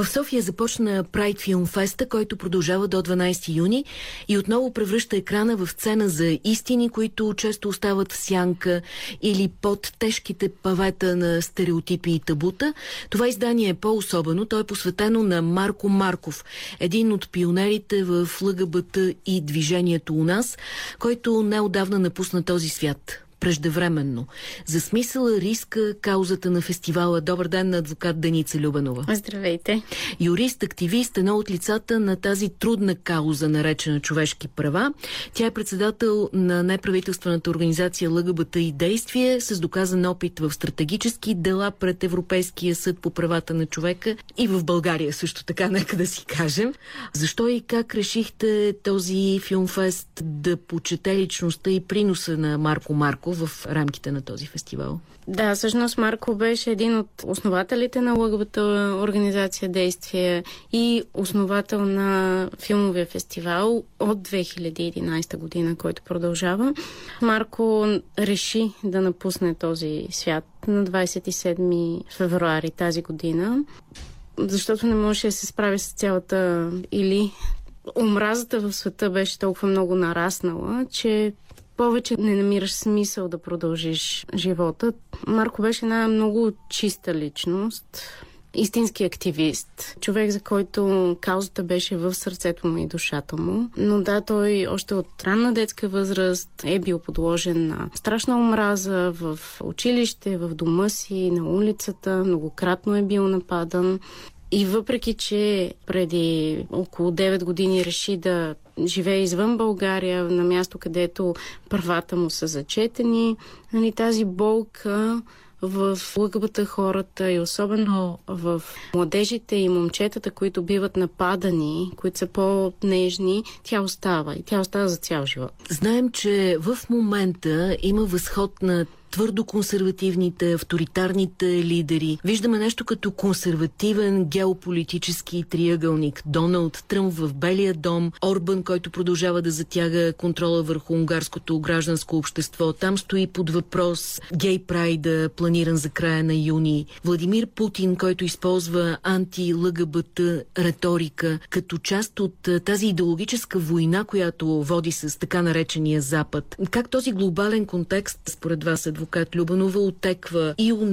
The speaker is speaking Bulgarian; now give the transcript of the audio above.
В София започна Pride Film Festa, който продължава до 12 юни и отново превръща екрана в сцена за истини, които често остават в сянка или под тежките павета на стереотипи и табута. Това издание е по-особено. То е посветено на Марко Марков, един от пионерите в ЛГБТ и движението у нас, който неодавна напусна този свят преждевременно. За смисъла, риска, каузата на фестивала. Добър ден на адвокат Деница Любенова. Здравейте. Юрист, активист, едно от лицата на тази трудна кауза, наречена човешки права. Тя е председател на неправителствената организация ЛГБТ и действие с доказан опит в стратегически дела пред Европейския съд по правата на човека и в България също така, нека да си кажем. Защо и как решихте този филмфест да почете личността и приноса на Марко Марко Марко в рамките на този фестивал. Да, всъщност Марко беше един от основателите на ЛГБТ организация Действие и основател на филмовия фестивал от 2011 година, който продължава. Марко реши да напусне този свят на 27 февруари тази година, защото не можеше да се справи с цялата или омразата в света беше толкова много нараснала, че повече не намираш смисъл да продължиш живота. Марко беше една много чиста личност, истински активист, човек, за който каузата беше в сърцето му и душата му. Но да, той още от ранна детска възраст е бил подложен на страшна омраза в училище, в дома си, на улицата, многократно е бил нападан. И въпреки, че преди около 9 години реши да живее извън България, на място, където правата му са зачетени, нали, тази болка в лъгбата хората и особено в младежите и момчетата, които биват нападани, които са по-нежни, тя остава и тя остава за цял живот. Знаем, че в момента има възход на твърдо консервативните, авторитарните лидери. Виждаме нещо като консервативен геополитически триъгълник. Доналд Тръмп в Белия дом, Орбан, който продължава да затяга контрола върху унгарското гражданско общество. Там стои под въпрос гей прайда, планиран за края на юни. Владимир Путин, който използва анти-ЛГБТ риторика като част от тази идеологическа война, която води с така наречения Запад. Как този глобален контекст според вас е адвокат Любанова отеква и у